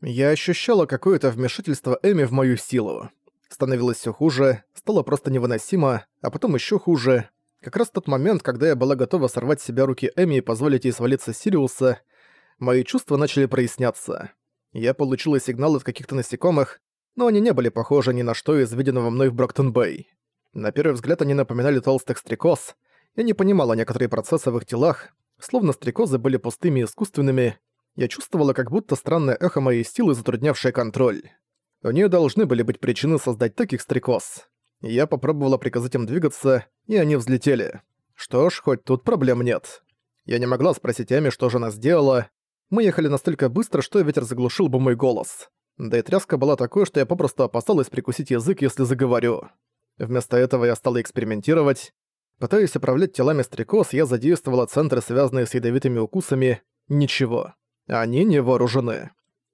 Я ощущала какое-то вмешательство Эми в мою силу. Становилось все хуже, стало просто невыносимо, а потом еще хуже. Как раз тот момент, когда я была готова сорвать с себя руки Эми и позволить ей свалиться с Сириуса, мои чувства начали проясняться. Я получила сигнал от каких-то насекомых, но они не были похожи ни на что из виденного мной в Броктон-Бэй. На первый взгляд они напоминали толстых стрекоз. Я не понимала некоторые процессы в их телах, словно стрекозы были пустыми и искусственными. Я чувствовала как будто странное эхо моей силы, затруднявшее контроль. У нее должны были быть причины создать таких стрекоз. Я попробовала приказать им двигаться, и они взлетели. Что ж, хоть тут проблем нет. Я не могла спросить Эми, что же она сделала. Мы ехали настолько быстро, что ветер заглушил бы мой голос. Да и тряска была такой, что я попросту опасалась прикусить язык, если заговорю. Вместо этого я стала экспериментировать. Пытаясь управлять телами стрекоз, я задействовала центры, связанные с ядовитыми укусами. Ничего. Они не вооружены.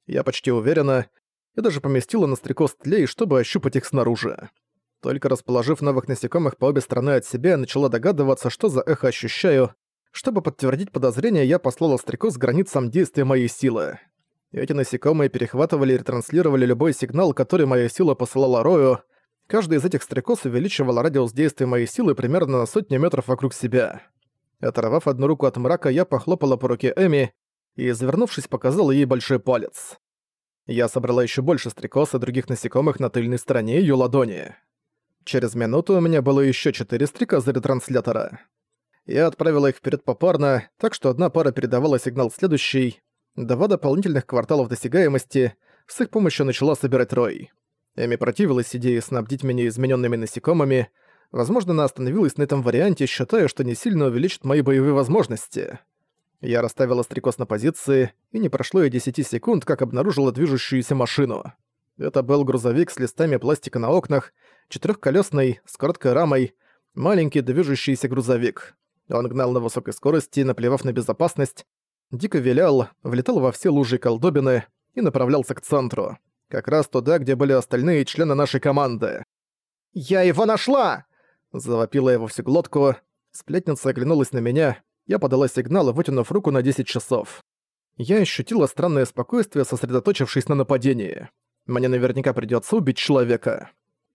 Я почти уверена, я даже поместила на стрекоз тлей, чтобы ощупать их снаружи. Только расположив новых насекомых по обе стороны от себя, я начала догадываться, что за эхо ощущаю. Чтобы подтвердить подозрение, я послала стрекоз границам действия моей силы. Эти насекомые перехватывали и ретранслировали любой сигнал, который моя сила посылала Рою. Каждый из этих стрекоз увеличивал радиус действия моей силы примерно на сотню метров вокруг себя. Оторвав одну руку от мрака, я похлопала по руке Эми и, завернувшись, показала ей большой палец. Я собрала еще больше стрекоз и других насекомых на тыльной стороне ее ладони. Через минуту у меня было еще четыре стрекозы ретранслятора. Я отправила их вперед попарно, так что одна пара передавала сигнал следующий, Два дополнительных кварталов досягаемости, с их помощью начала собирать рой. Эми противилась идее снабдить меня измененными насекомыми, возможно, она остановилась на этом варианте, считая, что не сильно увеличит мои боевые возможности. Я расставила стрекоз на позиции, и не прошло и 10 секунд, как обнаружила движущуюся машину. Это был грузовик с листами пластика на окнах, четырехколесный, с короткой рамой, маленький движущийся грузовик. Он гнал на высокой скорости, наплевав на безопасность, дико вилял, влетал во все лужи колдобины и направлялся к центру. Как раз туда, где были остальные члены нашей команды. «Я его нашла!» Завопила его всю глотку. Сплетница оглянулась на меня. Я подала сигнал, вытянув руку на 10 часов. Я ощутила странное спокойствие, сосредоточившись на нападении. Мне наверняка придётся убить человека.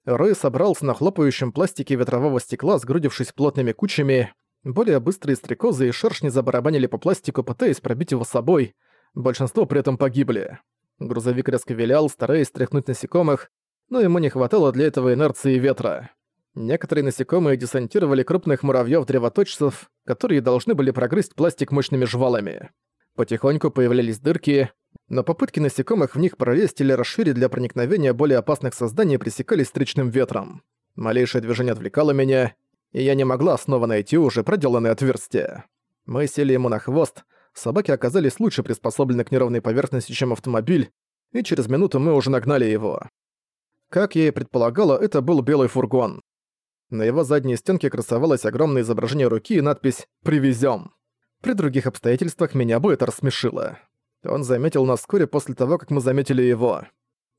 Рой собрался на хлопающем пластике ветрового стекла, сгрудившись плотными кучами. Более быстрые стрекозы и шершни забарабанили по пластику, пытаясь пробить его собой. Большинство при этом погибли. Грузовик резко вилял, стараясь стряхнуть насекомых, но ему не хватало для этого инерции ветра. Некоторые насекомые десантировали крупных муравьёв-древоточцев, которые должны были прогрызть пластик мощными жвалами. Потихоньку появлялись дырки, но попытки насекомых в них пролезть или расширить для проникновения более опасных созданий пресекались встречным ветром. Малейшее движение отвлекало меня, и я не могла снова найти уже проделанное отверстие. Мы сели ему на хвост, собаки оказались лучше приспособлены к неровной поверхности, чем автомобиль, и через минуту мы уже нагнали его. Как я и предполагала, это был белый фургон. На его задней стенке красовалось огромное изображение руки и надпись «Привезём». При других обстоятельствах меня бы это рассмешило. Он заметил нас вскоре после того, как мы заметили его.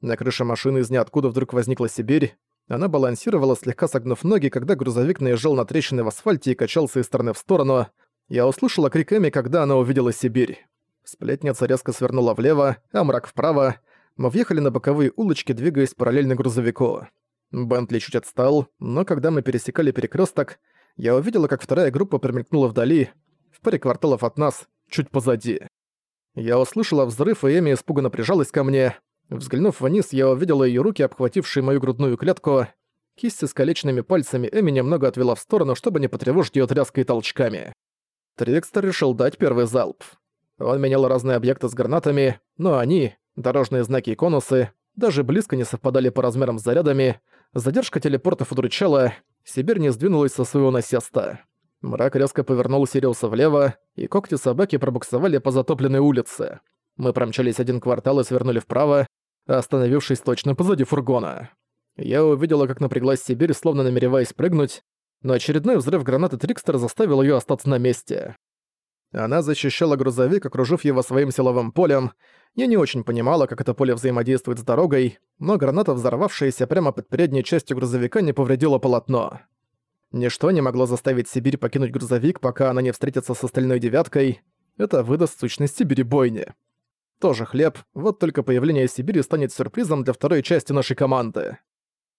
На крыше машины из ниоткуда вдруг возникла Сибирь, она балансировала, слегка согнув ноги, когда грузовик наезжал на трещины в асфальте и качался из стороны в сторону. Я услышала крик Эми, когда она увидела Сибирь. Сплетница резко свернула влево, а мрак вправо. Мы въехали на боковые улочки, двигаясь параллельно грузовику. Бентли чуть отстал, но когда мы пересекали перекресток, я увидела, как вторая группа промелькнула вдали, в паре кварталов от нас, чуть позади. Я услышала взрыв, и Эми испуганно прижалась ко мне. Взглянув вниз, я увидела ее руки, обхватившие мою грудную клетку. Кисть с искалеченными пальцами Эми немного отвела в сторону, чтобы не потревожить ее тряской толчками. Трикстер решил дать первый залп. Он менял разные объекты с гранатами, но они, дорожные знаки и конусы, даже близко не совпадали по размерам с зарядами, задержка телепортов удручала, Сибирь не сдвинулась со своего насеста. Мрак резко повернул Сириуса влево, и когти собаки пробуксовали по затопленной улице. Мы промчались один квартал и свернули вправо, остановившись точно позади фургона. Я увидела, как напряглась Сибирь, словно намереваясь прыгнуть, но очередной взрыв гранаты Трикстера заставил её остаться на месте. Она защищала грузовик, окружив его своим силовым полем. Я не очень понимала, как это поле взаимодействует с дорогой, но граната, взорвавшаяся прямо под передней частью грузовика, не повредила полотно. Ничто не могло заставить Сибирь покинуть грузовик, пока она не встретится с остальной девяткой. Это выдаст сущность Сибири бойни. Тоже хлеб, вот только появление Сибири станет сюрпризом для второй части нашей команды.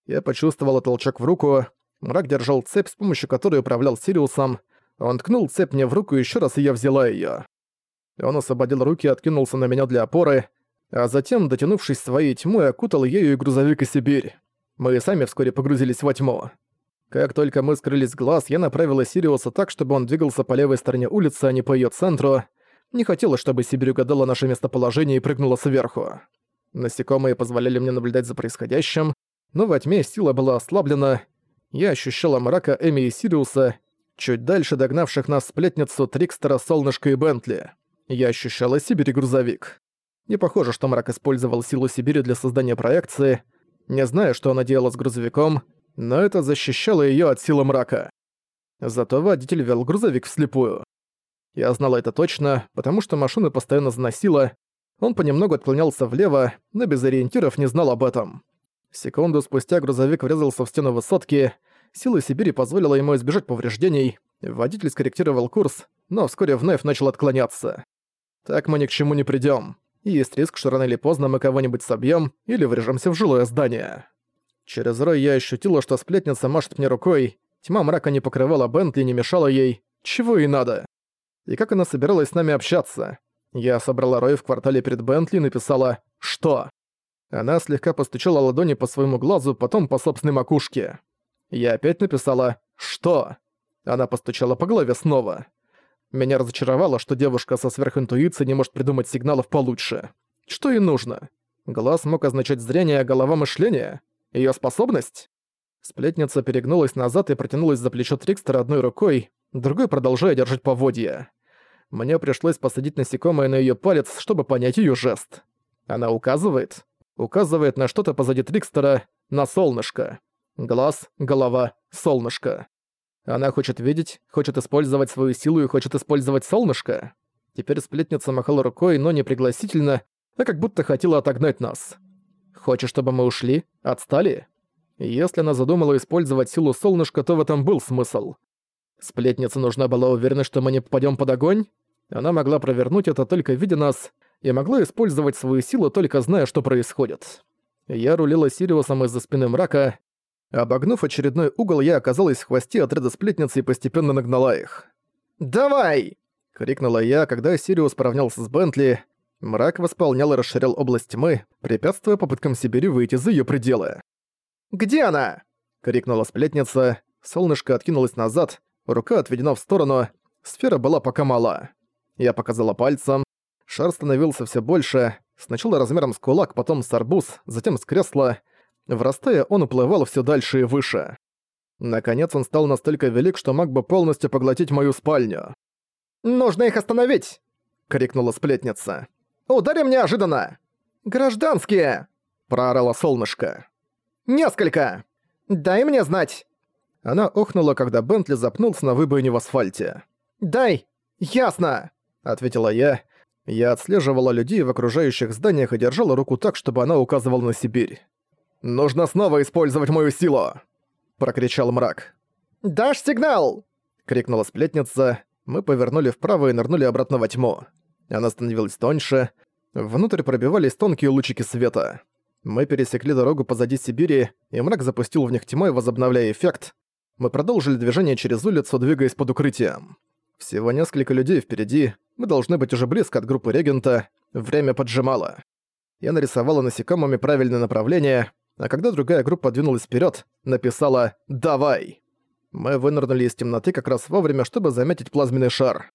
Я почувствовал толчок в руку. Мрак держал цепь, с помощью которой управлял Сириусом. Он ткнул цепь мне в руку еще раз, и я взяла ее. Он освободил руки и откинулся на меня для опоры, а затем, дотянувшись своей тьмой, окутал ею и грузовик и Сибирь. Мы сами вскоре погрузились во тьму. Как только мы скрылись глаз, я направила Сириуса так, чтобы он двигался по левой стороне улицы, а не по ее центру. Не хотела, чтобы Сибирь угадала наше местоположение и прыгнула сверху. Насекомые позволяли мне наблюдать за происходящим, но во тьме сила была ослаблена. Я ощущала мрака Эми и Сириуса, чуть дальше догнавших нас сплетницу Трикстера, Солнышко и Бентли. Я ощущала Сибирь грузовик. Не похоже, что мрак использовал силу Сибири для создания проекции. Не знаю, что она делала с грузовиком, но это защищало её от силы мрака. Зато водитель вел грузовик вслепую. Я знала это точно, потому что машину постоянно заносило. Он понемногу отклонялся влево, но без ориентиров не знал об этом. Секунду спустя грузовик врезался в стену высотки. Сила Сибири позволила ему избежать повреждений. Водитель скорректировал курс, но вскоре вновь начал отклоняться. Так мы ни к чему не придём. И есть риск, что рано или поздно мы кого-нибудь собьём или врежемся в жилое здание. Через рой я ощутила, что сплетница машет мне рукой. Тьма мрака не покрывала Бентли не мешала ей. Чего и надо и как она собиралась с нами общаться. Я собрала Рой в квартале перед Бентли и написала «Что?». Она слегка постучала ладони по своему глазу, потом по собственной макушке. Я опять написала «Что?». Она постучала по голове снова. Меня разочаровало, что девушка со сверхинтуицией не может придумать сигналов получше. Что ей нужно? Глаз мог означать зрение, а голова — мышление? Её способность? Сплетница перегнулась назад и протянулась за плечо Трикстера одной рукой, другой продолжая держать поводья. Мне пришлось посадить насекомое на её палец, чтобы понять её жест. Она указывает? Указывает на что-то позади Трикстера, на солнышко. Глаз, голова, солнышко. Она хочет видеть, хочет использовать свою силу и хочет использовать солнышко. Теперь сплетница махала рукой, но не пригласительно, а как будто хотела отогнать нас. Хочешь, чтобы мы ушли? Отстали? Если она задумала использовать силу солнышка, то в этом был смысл. Сплетница нужна была уверена, что мы не попадем под огонь? Она могла провернуть это только видя нас, и могла использовать свою силу, только зная, что происходит. Я рулила Сириусом из-за спины мрака. Обогнув очередной угол, я оказалась в хвосте отряда сплетницы и постепенно нагнала их. «Давай!» — крикнула я, когда Сириус поравнялся с Бентли. Мрак восполнял и расширял область тьмы, препятствуя попыткам Сибири выйти за ее пределы. «Где она?» — крикнула сплетница. Солнышко откинулось назад, рука отведена в сторону, сфера была пока мала. Я показала пальцем. Шар становился все больше, сначала размером с кулак, потом с арбуз, затем с кресла. Врастая, он уплывал все дальше и выше. Наконец он стал настолько велик, что мог бы полностью поглотить мою спальню. «Нужно их остановить!» — крикнула сплетница. «Ударим неожиданно!» «Гражданские!» — проорало солнышко. «Несколько! Дай мне знать!» Она охнула, когда Бентли запнулся на выбоине в асфальте. «Дай! Ясно!» — ответила я. Я отслеживала людей в окружающих зданиях и держала руку так, чтобы она указывала на Сибирь. «Нужно снова использовать мою силу!» — прокричал мрак. «Дашь сигнал!» — крикнула сплетница. Мы повернули вправо и нырнули обратно во тьму. Она становилась тоньше. Внутрь пробивались тонкие лучики света. Мы пересекли дорогу позади Сибири, и мрак запустил в них тьмой, возобновляя эффект. Мы продолжили движение через улицу, двигаясь под укрытием. Всего несколько людей впереди, мы должны быть уже близко от группы регента, время поджимало. Я нарисовала насекомыми правильное направление, а когда другая группа двинулась вперед, написала «Давай!». Мы вынырнули из темноты как раз вовремя, чтобы заметить плазменный шар.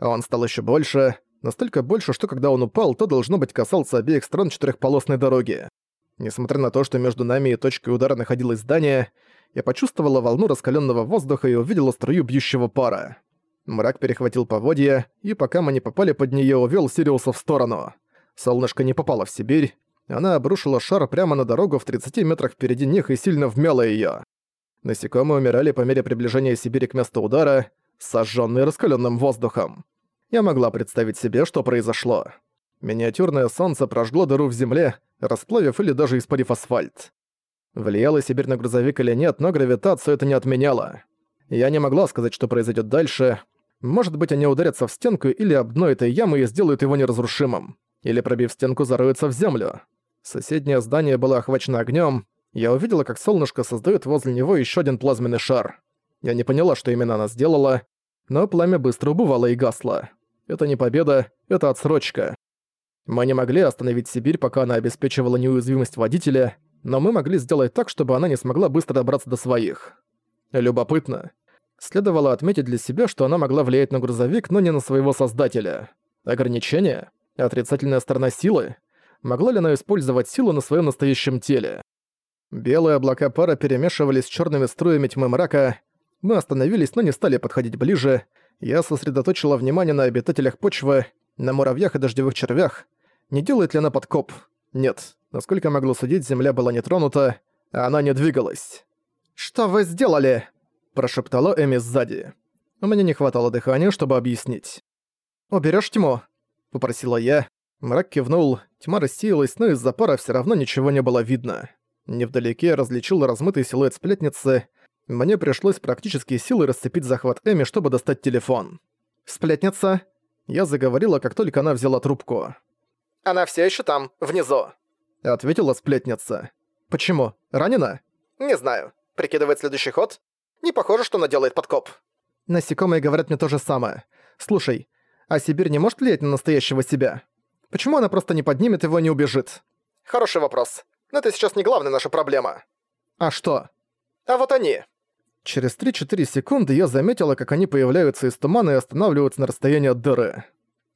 Он стал еще больше, настолько больше, что когда он упал, то должно быть касался обеих сторон четырехполосной дороги. Несмотря на то, что между нами и точкой удара находилось здание, я почувствовала волну раскаленного воздуха и увидела струю бьющего пара. Мрак перехватил поводья, и пока мы не попали под нее, увел Сириуса в сторону. Солнышко не попало в Сибирь. Она обрушила шар прямо на дорогу в 30 метрах впереди них и сильно вмяла ее. Насекомые умирали по мере приближения Сибири к месту удара, сожженные раскаленным воздухом. Я могла представить себе, что произошло. Миниатюрное солнце прожгло дыру в земле, расплавив или даже испарив асфальт. Влияла Сибирь на грузовик или нет, но гравитацию это не отменяло. Я не могла сказать, что произойдет дальше, может быть, они ударятся в стенку или об дно этой ямы и сделают его неразрушимым. или, пробив стенку, зароются в землю. Соседнее здание было охвачено огнем. Я увидела, как солнышко создает возле него еще один плазменный шар. Я не поняла, что именно она сделала, но пламя быстро убывало и гасло. Это не победа, это отсрочка. Мы не могли остановить Сибирь, пока она обеспечивала неуязвимость водителя, но мы могли сделать так, чтобы она не смогла быстро добраться до своих. Любопытно. Следовало отметить для себя, что она могла влиять на грузовик, но не на своего создателя. Ограничение? Отрицательная сторона силы? Могла ли она использовать силу на своем настоящем теле? Белые облака пара перемешивались с черными струями тьмы мрака. Мы остановились, но не стали подходить ближе. Я сосредоточила внимание на обитателях почвы, на муравьях и дождевых червях. Не делает ли она подкоп? Нет. Насколько могло судить, земля была не тронута, а она не двигалась. «Что вы сделали?» – прошептала Эми сзади. У меня не хватало дыхания, чтобы объяснить. «Уберёшь тьму?» – попросила я. Мрак кивнул, тьма рассеялась, но из-за пара всё равно ничего не было видно. Невдалеке я различил размытый силуэт сплетницы. Мне пришлось практически силой расцепить захват Эми, чтобы достать телефон. «Сплетница?» Я заговорила, как только она взяла трубку. «Она всё ещё там, внизу», — ответила сплетница. «Почему? Ранена?» «Не знаю. Прикидывает следующий ход? Не похоже, что она делает подкоп». Насекомые говорят мне то же самое. «Слушай, а Сибирь не может влиять на настоящего себя? Почему она просто не поднимет его и не убежит?» «Хороший вопрос. Но это сейчас не главная наша проблема». «А что?» «А вот они». Через 3-4 секунды я заметила, как они появляются из тумана и останавливаются на расстоянии от дыры.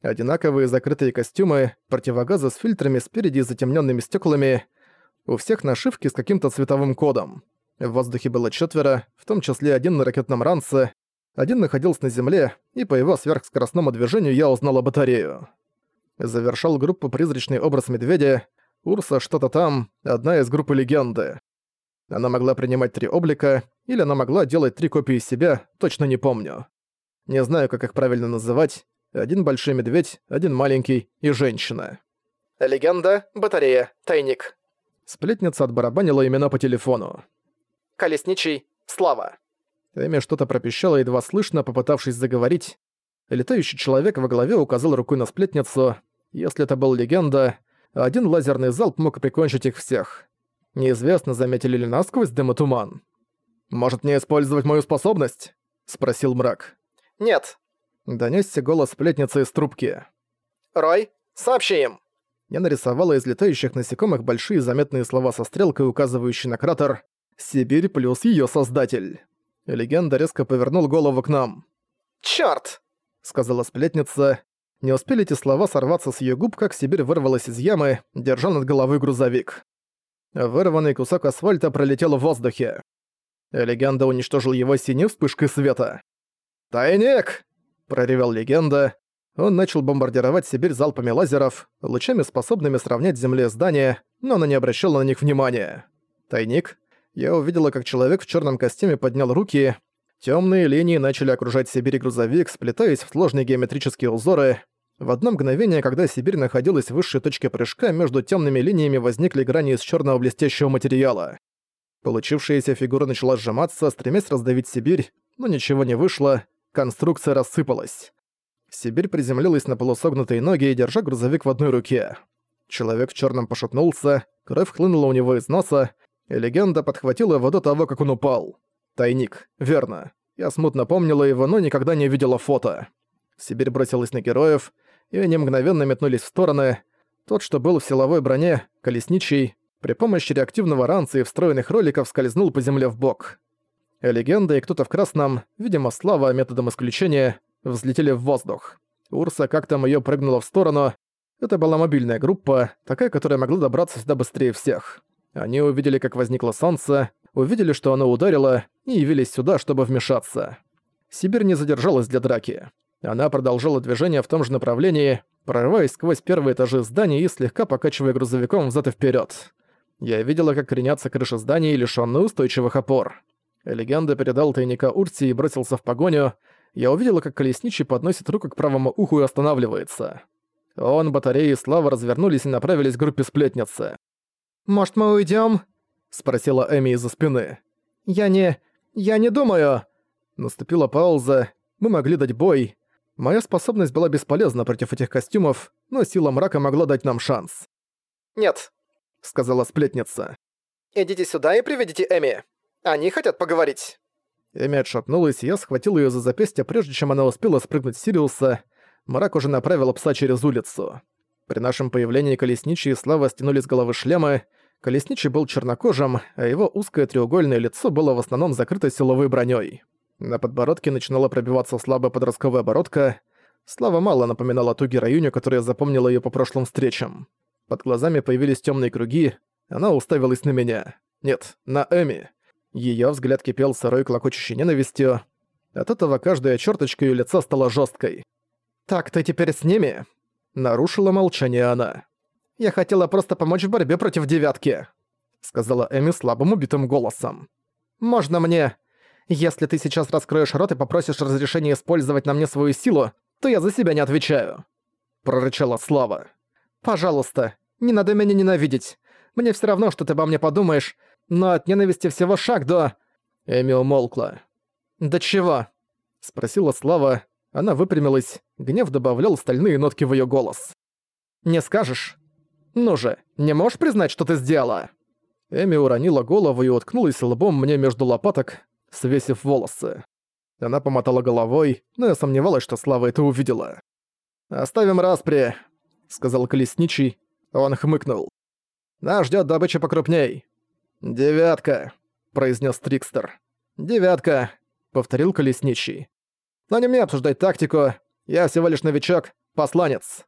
Одинаковые закрытые костюмы, противогазы с фильтрами спереди и затемненными стеклами. У всех нашивки с каким-то цветовым кодом. В воздухе было четверо, в том числе один на ракетном ранце. Один находился на земле, и по его сверхскоростному движению я узнала батарею. Завершал группу призрачный образ медведя. Урса что-то там, одна из группы легенды. Она могла принимать три облика, или она могла делать три копии себя, точно не помню. Не знаю, как их правильно называть, один большой медведь, один маленький и женщина. Легенда, батарея, тайник. Сплетница отбарабанила имена по телефону. Колесничий, Слава. Эми что-то пропищало едва слышно, попытавшись заговорить. Летающий человек во главе указал рукой на сплетницу. Если это был легенда, один лазерный залп мог прикончить их всех. Неизвестно, заметили ли насквозь дым и туман. «Может мне использовать мою способность?» — спросил мрак. «Нет», Донёсся голос сплетницы из трубки. «Рой, сообщи им!» Я нарисовала из летающих насекомых большие заметные слова со стрелкой, указывающей на кратер «Сибирь плюс её создатель». Легенда резко повернул голову к нам. «Чёрт!» — сказала сплетница. Не успели эти слова сорваться с её губ, как Сибирь вырвалась из ямы, держа над головой грузовик. Вырванный кусок асфальта пролетел в воздухе. Легенда уничтожил его синей вспышкой света. «Тайник!» проревел легенда. Он начал бомбардировать Сибирь залпами лазеров, лучами, способными сравнять земле здания, но она не обращала на них внимания. Тайник. Я увидела, как человек в черном костюме поднял руки. Темные линии начали окружать Сибирь и грузовик, сплетаясь в сложные геометрические узоры. В одно мгновение, когда Сибирь находилась в высшей точке прыжка, между темными линиями возникли грани из черного блестящего материала. Получившаяся фигура начала сжиматься, стремясь раздавить Сибирь, но ничего не вышло конструкция рассыпалась. Сибирь приземлилась на полусогнутые ноги, держа грузовик в одной руке. Человек в черном пошатнулся, кровь хлынула у него из носа, и легенда подхватила его до того, как он упал. Тайник, верно. Я смутно помнила его, но никогда не видела фото. Сибирь бросилась на героев, и они мгновенно метнулись в стороны. Тот, что был в силовой броне, колесничий, при помощи реактивного ранца и встроенных роликов скользнул по земле в бок. Легенда и кто-то в красном, видимо, слава методом исключения, взлетели в воздух. Урса как там её прыгнула в сторону. Это была мобильная группа, такая, которая могла добраться сюда быстрее всех. Они увидели, как возникло солнце, увидели, что оно ударило, и явились сюда, чтобы вмешаться. Сибирь не задержалась для драки. Она продолжала движение в том же направлении, прорываясь сквозь первые этажи зданий и слегка покачивая грузовиком взад и вперед. Я видела, как кренятся крыши зданий, лишённые устойчивых опор. Легенда передал тайника Урти и бросился в погоню. Я увидела, как колесничий подносит руку к правому уху и останавливается. Он, батареи и Слава развернулись и направились к группе сплетницы. «Может, мы уйдём?» — спросила Эми из-за спины. «Я не... я не думаю...» Наступила пауза. Мы могли дать бой. Моя способность была бесполезна против этих костюмов, но сила мрака могла дать нам шанс. «Нет», — сказала сплетница. «Идите сюда и приведите Эми. Они хотят поговорить». Эми отшатнулась, и я схватил её за запястье, прежде чем она успела спрыгнуть с Сириуса. Мрак уже направил пса через улицу. При нашем появлении колесничий и Слава стянули с головы шлемы. Колесничий был чернокожим, а его узкое треугольное лицо было в основном закрыто силовой бронёй. На подбородке начинала пробиваться слабая подростковая оборотка. Слава мало напоминала ту героиню, которая запомнила её по прошлым встречам. Под глазами появились тёмные круги. Она уставилась на меня. Нет, на Эми. Её взгляд кипел сырой клокочущей ненавистью. От этого каждая черточка её лица стала жесткой. «Так ты теперь с ними?» Нарушила молчание она. «Я хотела просто помочь в борьбе против девятки», сказала Эми слабым убитым голосом. «Можно мне? Если ты сейчас раскроешь рот и попросишь разрешения использовать на мне свою силу, то я за себя не отвечаю», прорычала Слава. «Пожалуйста, не надо меня ненавидеть. Мне всё равно, что ты обо мне подумаешь, но от ненависти всего шаг до...» Эми умолкла. «До чего?» — спросила Слава. Она выпрямилась, гнев добавлял стальные нотки в её голос. «Не скажешь? Ну же, не можешь признать, что ты сделала?» Эми уронила голову и уткнулась лбом мне между лопаток, свесив волосы. Она помотала головой, но я сомневалась, что Слава это увидела. «Оставим распри», — сказал Колесничий. Он хмыкнул. «Нас ждёт добыча покрупней». «Девятка», — произнес Трикстер. «Девятка», — повторил Колесничий. «Но не мне обсуждать тактику. Я всего лишь новичок, посланец».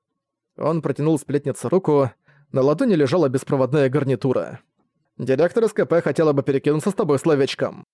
Он протянул сплетнице руку. На ладони лежала беспроводная гарнитура. «Директор СКП хотела бы перекинуться с тобой словечком».